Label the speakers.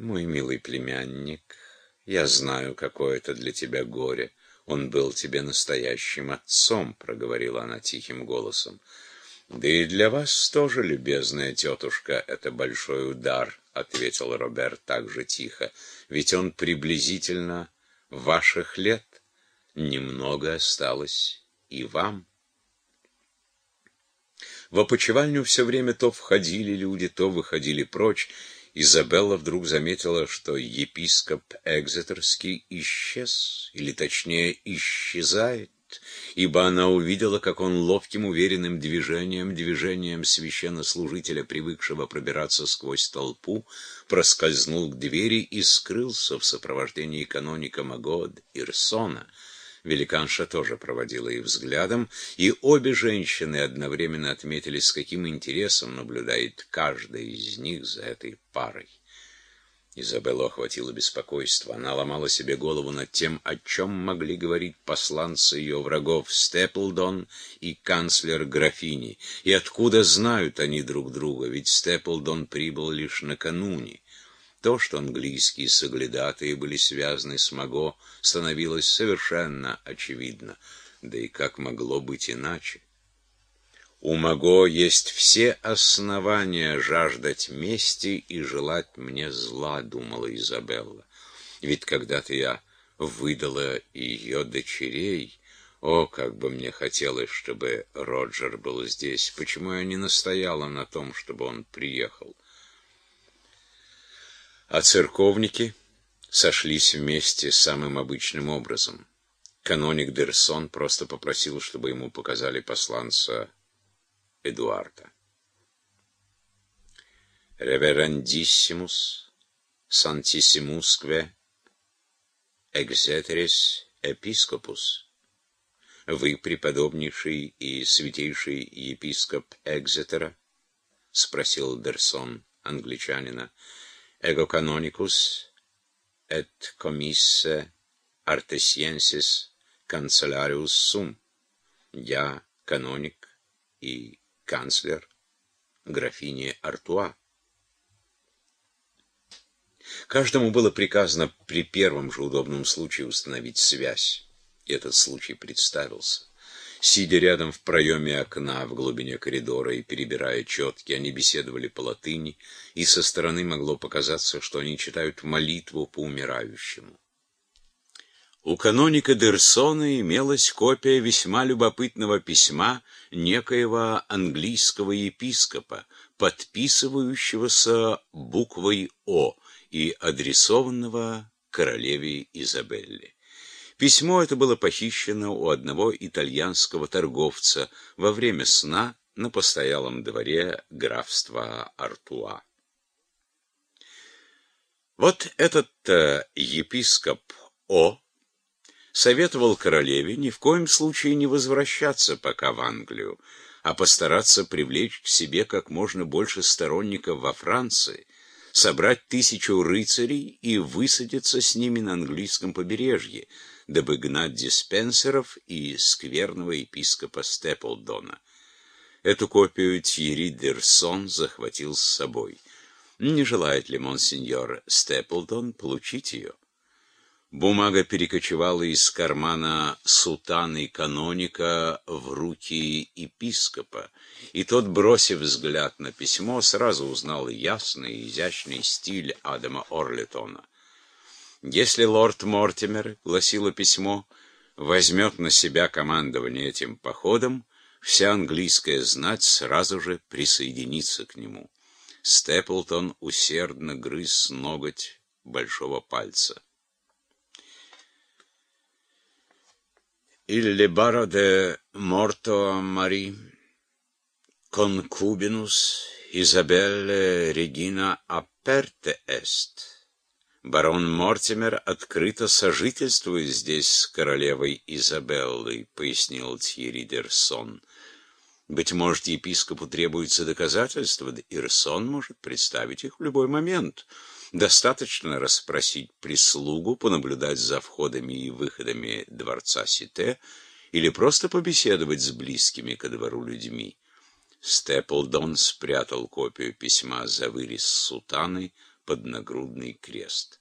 Speaker 1: Мой милый племянник, я знаю, какое это для тебя горе. Он был тебе настоящим отцом, проговорила она тихим голосом. Да и для вас тоже, любезная тетушка, это большой удар, ответил Роберт также тихо. Ведь он приблизительно ваших лет. Немного осталось и вам. В опочивальню все время то входили люди, то выходили прочь. Изабелла вдруг заметила, что епископ Экзетерский исчез, или точнее исчезает, ибо она увидела, как он ловким уверенным движением, движением священнослужителя, привыкшего пробираться сквозь толпу, проскользнул к двери и скрылся в сопровождении каноника Магод Ирсона. Великанша тоже проводила их взглядом, и обе женщины одновременно отметили, с каким интересом наблюдает каждая из них за этой парой. Изабеллу охватило беспокойство. Она ломала себе голову над тем, о чем могли говорить посланцы ее врагов Степлдон и канцлер графини, и откуда знают они друг друга, ведь Степлдон прибыл лишь накануне. То, что английские соглядатые были связаны с Маго, становилось совершенно очевидно. Да и как могло быть иначе? У Маго есть все основания жаждать мести и желать мне зла, думала Изабелла. Ведь когда-то я выдала ее дочерей. О, как бы мне хотелось, чтобы Роджер был здесь. Почему я не настояла на том, чтобы он приехал? А церковники сошлись вместе самым обычным образом. Каноник Дерсон просто попросил, чтобы ему показали посланца Эдуарда. Реверандиссимус сантиссимускве экзетерис епископус. Вы, преподобнейший и святейший епископ Экзетера? — спросил Дерсон англичанина ego canonicus et commisse artesiensis канцелариус сум. Я каноник и канцлер графини Артуа. Каждому было приказано при первом же удобном случае установить связь. Этот случай представился. Сидя рядом в проеме окна в глубине коридора и перебирая четки, они беседовали по латыни, и со стороны могло показаться, что они читают молитву по умирающему. У каноника Дерсона имелась копия весьма любопытного письма некоего английского епископа, подписывающегося буквой «О» и адресованного королеве Изабелле. Письмо это было похищено у одного итальянского торговца во время сна на постоялом дворе графства Артуа. Вот этот э, епископ О советовал королеве ни в коем случае не возвращаться пока в Англию, а постараться привлечь к себе как можно больше сторонников во Франции, собрать тысячу рыцарей и высадиться с ними на английском побережье, дабы гнать диспенсеров и скверного епископа Степлдона. Эту копию Тьерри Дерсон захватил с собой. Не желает ли монсеньор Степлдон получить ее? Бумага перекочевала из кармана сутаны каноника в руки епископа, и тот, бросив взгляд на письмо, сразу узнал ясный и изящный стиль Адама Орлетона. Если лорд Мортимер, гласило письмо, возьмет на себя командование этим походом, вся английская знать сразу же присоединится к нему. Степлтон усердно грыз ноготь большого пальца. «Ille baro de morto Мари, concubinus Isabelle Regina aperте est». Барон Мортимер открыто сожительствует здесь с королевой Изабеллой, пояснил Тьерри Дерсон. Быть может, епископу требуется доказательства, да Ирсон может представить их в любой момент. Достаточно расспросить прислугу, понаблюдать за входами и выходами дворца Сите или просто побеседовать с близкими ко двору людьми. Степлдон спрятал копию письма за вырез сутаны, под нагрудный крест.